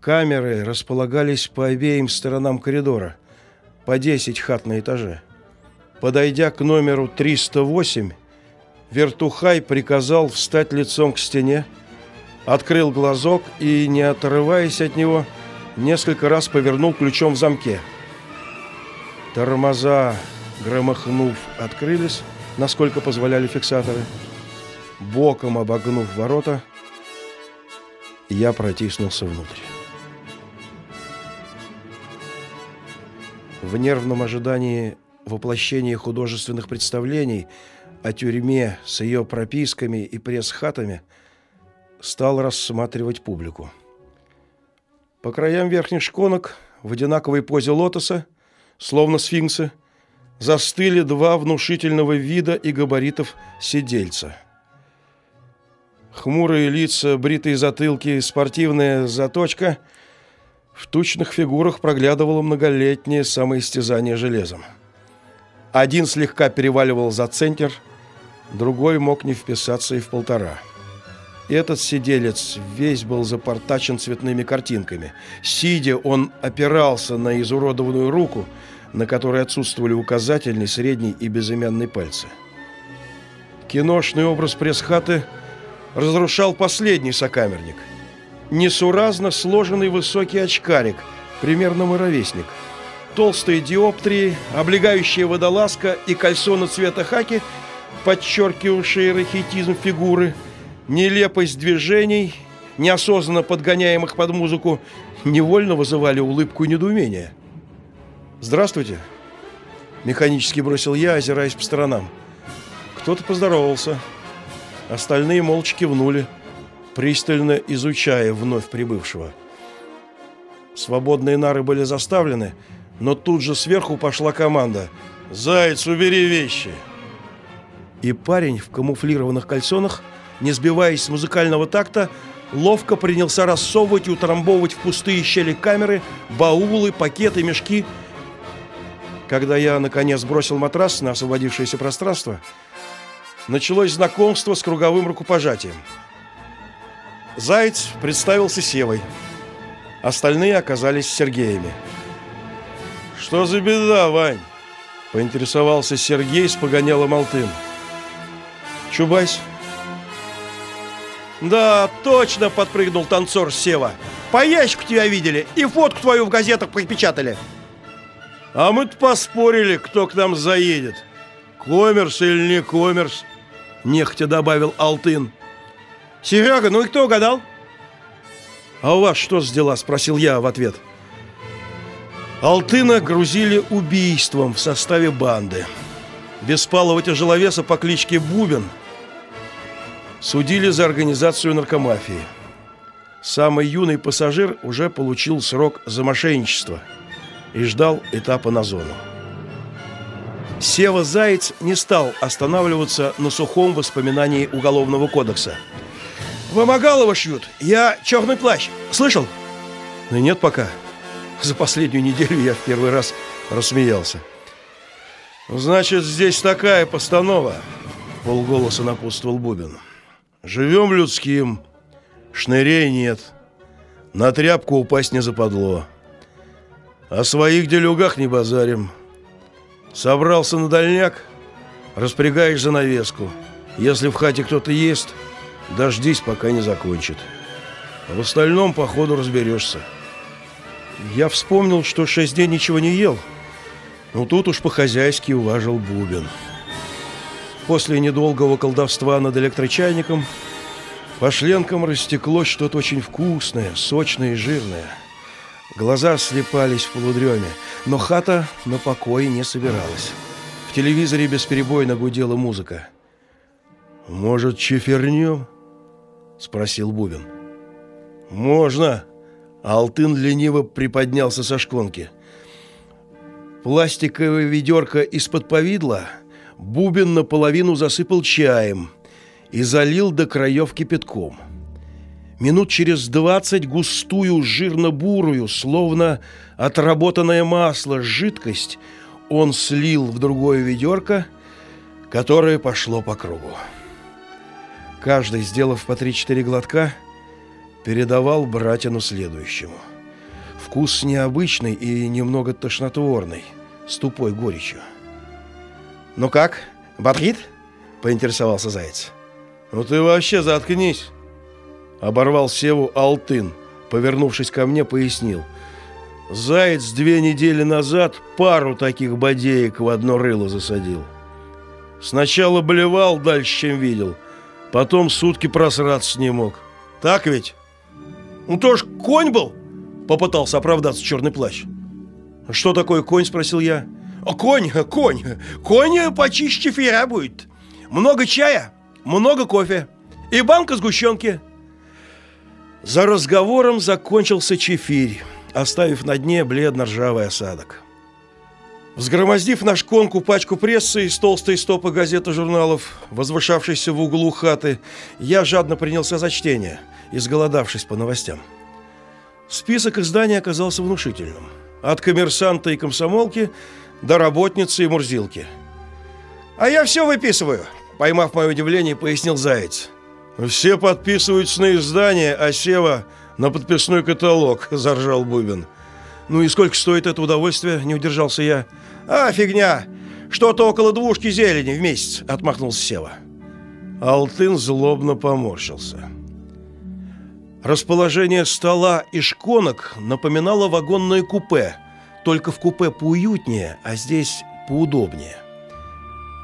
Камеры располагались по обеим сторонам коридора, по 10 хат на этаже. Подойдя к номеру 308, Вертухай приказал встать лицом к стене, открыл глазок и, не отрываясь от него, несколько раз повернул ключом в замке. Тормоза, громыхнув, открылись, насколько позволяли фиксаторы. Боком обогнув ворота, я протиснулся внутрь. В нервном ожидании воплощения художественных представлений о тюрьме с ее прописками и пресс-хатами стал рассматривать публику. По краям верхних шконок в одинаковой позе лотоса, словно сфинксы, застыли два внушительного вида и габаритов сидельца. Хмурые лица, бритые затылки, спортивная заточка – в тучных фигурах проглядывало многолетнее самоистязание железом. Один слегка переваливал за центр, другой мог не вписаться и в полтора. Этот сиделец весь был запортачен цветными картинками. Сидя, он опирался на изуродованную руку, на которой отсутствовали указательный, средний и безымянный пальцы. Киношный образ пресс-хаты разрушал последний сокамерник – несуразно сложенный высокий очкарик, примерно мой ровесник. Толстые диоптрии, облегающая водолазка и кальсоны цвета хаки, подчеркивавшие рахитизм фигуры, нелепость движений, неосознанно подгоняемых под музыку, невольно вызывали улыбку и недоумение. «Здравствуйте!» Механически бросил я, озираясь по сторонам. Кто-то поздоровался. Остальные молча кивнули пристально изучая вновь прибывшего. Свободные нары были заставлены, но тут же сверху пошла команда «Заяц, убери вещи!» И парень в камуфлированных кальсонах, не сбиваясь с музыкального такта, ловко принялся рассовывать и утрамбовывать в пустые щели камеры баулы, пакеты, мешки. Когда я, наконец, бросил матрас на освободившееся пространство, началось знакомство с круговым рукопожатием – Заяц представился Севой. Остальные оказались Сергеями. «Что за беда, Вань?» – поинтересовался Сергей с погонялом Алтын. «Чубайс». «Да, точно!» – подпрыгнул танцор Сева. «По ящику тебя видели и фотку твою в газетах припечатали». «А мы-то поспорили, кто к нам заедет. Коммерс или не коммерс?» – нехотя добавил Алтын. Серега, ну и кто угадал? А у вас что с дела? Спросил я в ответ. Алтына грузили убийством в составе банды. Беспалого тяжеловеса по кличке Бубен судили за организацию наркомафии. Самый юный пассажир уже получил срок за мошенничество и ждал этапа на зону. Сева Заяц не стал останавливаться на сухом воспоминании Уголовного кодекса – Вымогалово шьют. Я черный плащ. Слышал? Ну нет пока. За последнюю неделю я в первый раз рассмеялся. Значит, здесь такая постанова. Полголоса напутствовал Бубин. Живем людским. Шнырей нет. На тряпку упасть не западло. О своих делюгах не базарим. Собрался на дальняк, распрягаешь занавеску. Если в хате кто-то есть, Дождись, пока не закончит. В остальном, походу, разберешься. Я вспомнил, что шесть дней ничего не ел. Но тут уж по-хозяйски уважил Бубен. После недолгого колдовства над электрочайником по шленкам растеклось что-то очень вкусное, сочное и жирное. Глаза слепались в полудреме, но хата на покое не собиралась. В телевизоре бесперебойно гудела музыка. «Может, чефернем?» Спросил Бубин. Можно. Алтын лениво приподнялся со шконки. Пластиковое ведерко из-под повидла Бубин наполовину засыпал чаем и залил до краев кипятком. Минут через двадцать густую жирно-бурую, словно отработанное масло, жидкость он слил в другое ведерко, которое пошло по кругу. Каждый, сделав по 3-4 глотка, передавал братину следующему. Вкус необычный и немного тошнотворный, с тупой горечью. «Ну как, бодрит?» — поинтересовался Заяц. «Ну ты вообще заткнись!» Оборвал Севу Алтын, повернувшись ко мне, пояснил. «Заяц две недели назад пару таких бодеек в одно рыло засадил. Сначала блевал дальше, чем видел, потом сутки просраться не мог. Так ведь?» «Ну то ж конь был!» — попытался оправдаться черный плащ. «Что такое конь?» — спросил я. «Конь, конь, конь почище фея будет. Много чая, много кофе и банка сгущенки». За разговором закончился чефирь, оставив на дне бледно-ржавый осадок. Взгромоздив на шконку пачку прессы из толстой стопы газет и журналов, возвышавшейся в углу хаты, я жадно принялся за чтение, изголодавшись по новостям. Список изданий оказался внушительным. От коммерсанта и комсомолки до работницы и мурзилки. «А я все выписываю», — поймав мое удивление, пояснил Заяц. «Все подписываются на издание, а Сева на подписной каталог», — заржал Бубин. «Ну и сколько стоит это удовольствие?» — не удержался я. «А, фигня! Что-то около двушки зелени в месяц», — отмахнулся Сева. Алтын злобно поморщился. Расположение стола и шконок напоминало вагонное купе, только в купе поуютнее, а здесь поудобнее.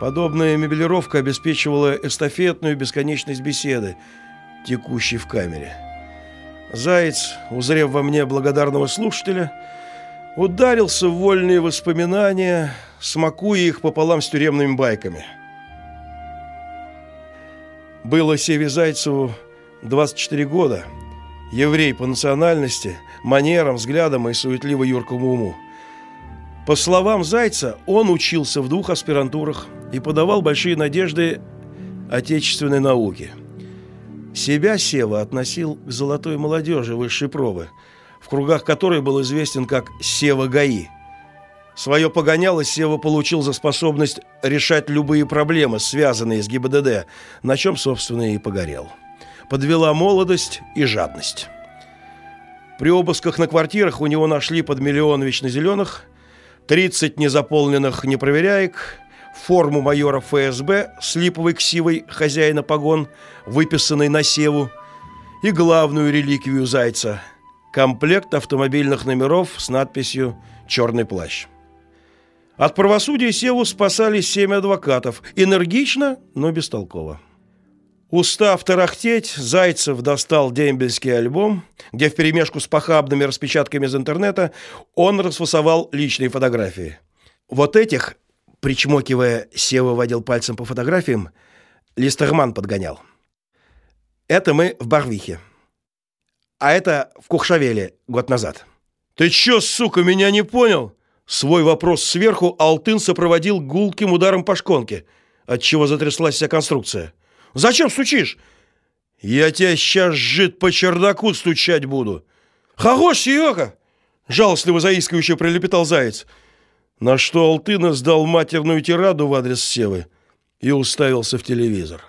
Подобная мебелировка обеспечивала эстафетную бесконечность беседы, текущей в камере. Заяц, узрев во мне благодарного слушателя, ударился в вольные воспоминания, смакуя их пополам с тюремными байками. Было Севе Зайцеву 24 года, еврей по национальности, манерам, взглядам и суетливо юркому уму. По словам Зайца, он учился в двух аспирантурах и подавал большие надежды отечественной науке. Себя Сева относил к золотой молодежи высшей пробы, в кругах которой был известен как Сева ГАИ. Свое погоняло Сева получил за способность решать любые проблемы, связанные с ГИБДД, на чем, собственно, и погорел. Подвела молодость и жадность. При обысках на квартирах у него нашли под миллион вечно зеленых – 30 незаполненных непроверяек, форму майора ФСБ с липовой ксивой хозяина погон, выписанной на севу, и главную реликвию Зайца – комплект автомобильных номеров с надписью «Черный плащ». От правосудия Севу спасали семь адвокатов, энергично, но бестолково. Устав тарахтеть, Зайцев достал дембельский альбом, где вперемешку с похабными распечатками из интернета он расфасовал личные фотографии. Вот этих, причмокивая, Сева водил пальцем по фотографиям, Листерман подгонял. Это мы в Барвихе. А это в Кухшавеле год назад. «Ты чё, сука, меня не понял?» Свой вопрос сверху Алтын сопроводил гулким ударом по шконке, отчего затряслась вся конструкция – Зачем стучишь? Я тебя сейчас жид по чердаку стучать буду. Хорош, Серега! Жалостливо заискивающе пролепетал заяц. На что Алтына сдал матерную тираду в адрес Севы и уставился в телевизор.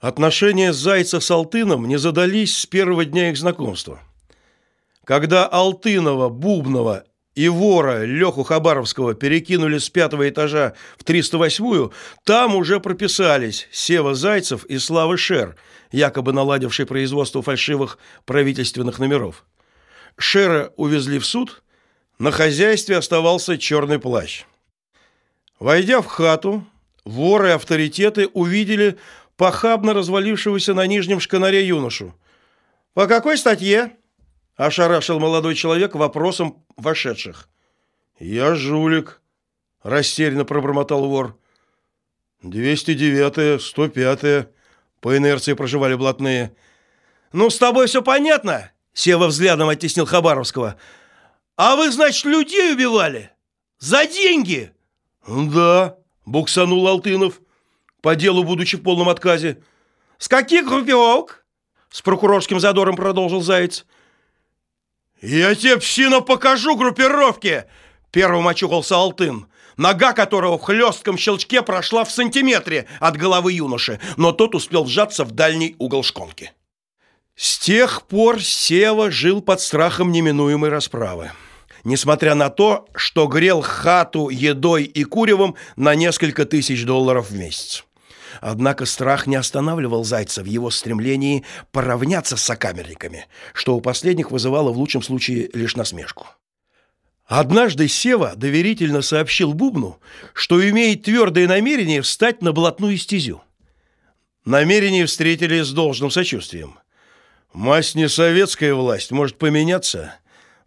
Отношения Зайца с Алтыном не задались с первого дня их знакомства. Когда Алтынова, Бубнова и вора Леху Хабаровского перекинули с пятого этажа в 308-ю, там уже прописались Сева Зайцев и Слава Шер, якобы наладивший производство фальшивых правительственных номеров. Шера увезли в суд, на хозяйстве оставался черный плащ. Войдя в хату, воры и авторитеты увидели похабно развалившегося на нижнем шканаре юношу. «По какой статье?» Ошарашил молодой человек вопросом вошедших. «Я жулик», — растерянно пробормотал вор. «Двести девятое, сто пятое», — по инерции проживали блатные. «Ну, с тобой все понятно», — Сева взглядом оттеснил Хабаровского. «А вы, значит, людей убивали? За деньги?» «Да», — буксанул Алтынов, по делу будучи в полном отказе. «С каких группировок?» — с прокурорским задором продолжил Заяц. «Я тебе, псина, покажу группировки!» Первым очухался Алтын, нога которого в хлестком щелчке прошла в сантиметре от головы юноши, но тот успел вжаться в дальний угол шконки. С тех пор Сева жил под страхом неминуемой расправы. Несмотря на то, что грел хату едой и куревом на несколько тысяч долларов в месяц. Однако страх не останавливал Зайца в его стремлении поравняться с сокамерниками, что у последних вызывало в лучшем случае лишь насмешку. Однажды Сева доверительно сообщил Бубну, что имеет твердое намерение встать на блатную стезю. Намерение встретили с должным сочувствием. Мась не советская власть, может поменяться.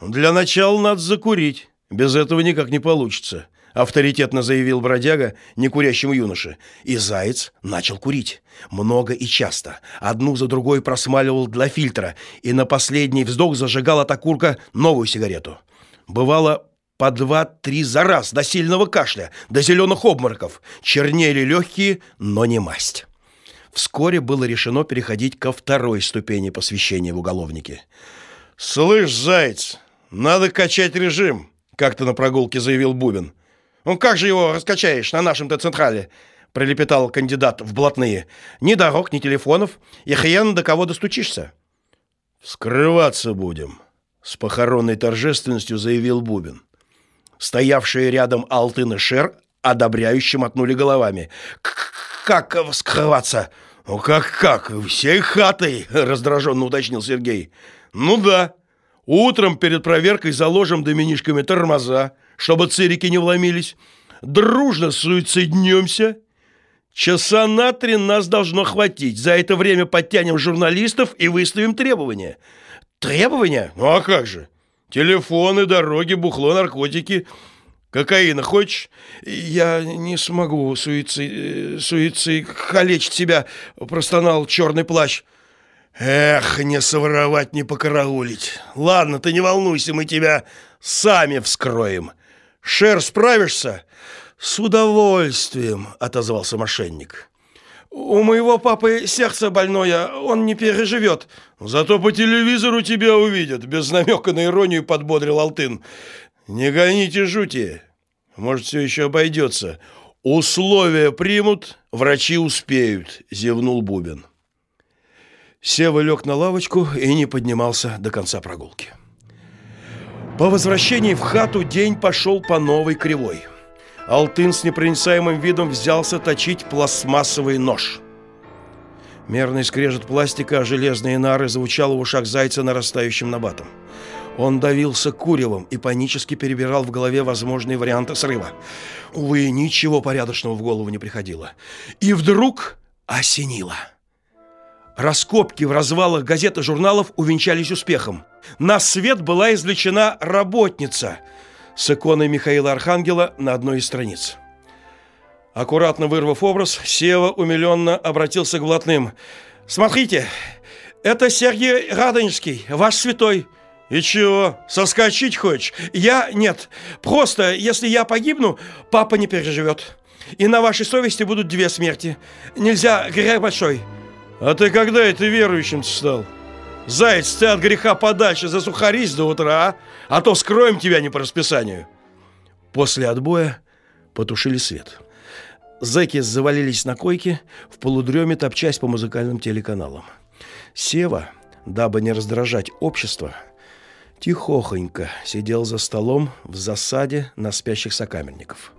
Для начала надо закурить. Без этого никак не получится, авторитетно заявил бродяга некурящему юноше. И заяц начал курить. Много и часто. Одну за другой просмаливал для фильтра, и на последний вздох зажигал от окурка новую сигарету. Бывало по два-три за раз до сильного кашля, до зеленых обмороков. Чернели легкие, но не масть. Вскоре было решено переходить ко второй ступени посвящения в уголовники. «Слышь, заяц, надо качать режим», — как-то на прогулке заявил Бубин. «Ну как же его раскачаешь на нашем-то централе?» — пролепетал кандидат в блатные. «Ни дорог, ни телефонов, и хрен до кого достучишься». «Скрываться будем», — с похоронной торжественностью заявил Бубин. Стоявшие рядом Алтын и Шер одобряюще мотнули головами. «Как скрываться?» «Ну как-как? Всей хатой!» — раздраженно уточнил Сергей. «Ну да. Утром перед проверкой заложим доминишками тормоза, чтобы цирики не вломились. Дружно суициднемся. Часа на три нас должно хватить. За это время подтянем журналистов и выставим требования». «Требования? Ну а как же? Телефоны, дороги, бухло, наркотики. Кокаина хочешь? Я не смогу суицид... суицид... калечить себя, простонал черный плащ. Эх, не своровать, не покараулить. Ладно, ты не волнуйся, мы тебя сами вскроем. Шер, справишься? С удовольствием, отозвался мошенник. У моего папы сердце больное, он не переживет. Зато по телевизору тебя увидят, без намека на иронию подбодрил Алтын. Не гоните жути. Может, все еще обойдется. Условия примут, врачи успеют, зевнул Бубин. Сева лег на лавочку и не поднимался до конца прогулки. По возвращении в хату день пошел по новой кривой. Алтын с непроницаемым видом взялся точить пластмассовый нож. Мерный скрежет пластика, а железные нары звучал в ушах зайца нарастающим набатом. Он давился куревом и панически перебирал в голове возможные варианты срыва. Увы, ничего порядочного в голову не приходило. И вдруг осенило. Раскопки в развалах газет и журналов увенчались успехом. На свет была извлечена работница с иконой Михаила Архангела на одной из страниц. Аккуратно вырвав образ, Сева умиленно обратился к блатным. «Смотрите, это Сергей Радонежский, ваш святой». «И чего, соскочить хочешь?» «Я? Нет. Просто, если я погибну, папа не переживет. И на вашей совести будут две смерти. Нельзя, грех большой». А ты когда это верующим стал? Заяц, ты от греха подальше засухарись до утра, а? А то скроем тебя не по расписанию. После отбоя потушили свет. Зэки завалились на койке, в полудреме топчась по музыкальным телеканалам. Сева, дабы не раздражать общество, тихохонько сидел за столом в засаде на спящих сокамерников.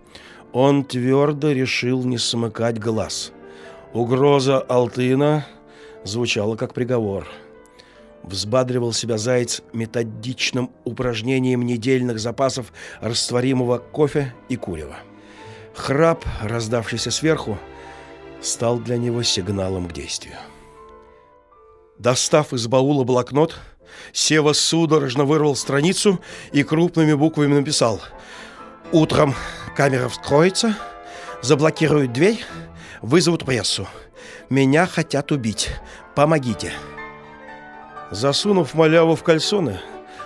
Он твердо решил не смыкать глаз. Угроза Алтына звучало как приговор. Взбадривал себя заяц методичным упражнением недельных запасов растворимого кофе и курева. Храп, раздавшийся сверху, стал для него сигналом к действию. Достав из баула блокнот, Сева судорожно вырвал страницу и крупными буквами написал «Утром камера вскроется, заблокируют дверь, вызовут прессу». Меня хотят убить. Помогите. Засунув маляву в кальсоны,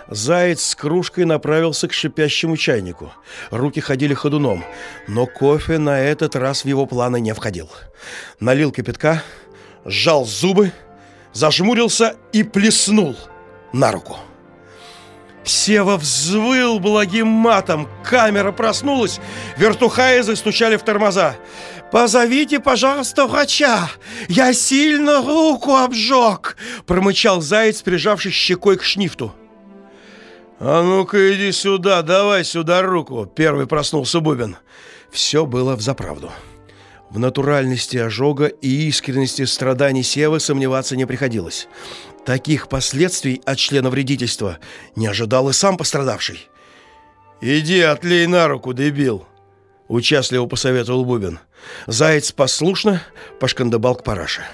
заяц с кружкой направился к шипящему чайнику. Руки ходили ходуном, но кофе на этот раз в его планы не входил. Налил кипятка, сжал зубы, зажмурился и плеснул на руку. Сева взвыл благим матом. Камера проснулась. Вертухаи застучали в тормоза. «Позовите, пожалуйста, врача! Я сильно руку обжег!» Промычал заяц, прижавшись щекой к шнифту. «А ну-ка иди сюда, давай сюда руку!» Первый проснулся Бубин. Все было взаправду. В натуральности ожога и искренности страданий Севы сомневаться не приходилось. Таких последствий от члена вредительства не ожидал и сам пострадавший. «Иди, отлей на руку, дебил!» Участливо посоветовал Бубин. Заяц послушно пошкандыбал к параше.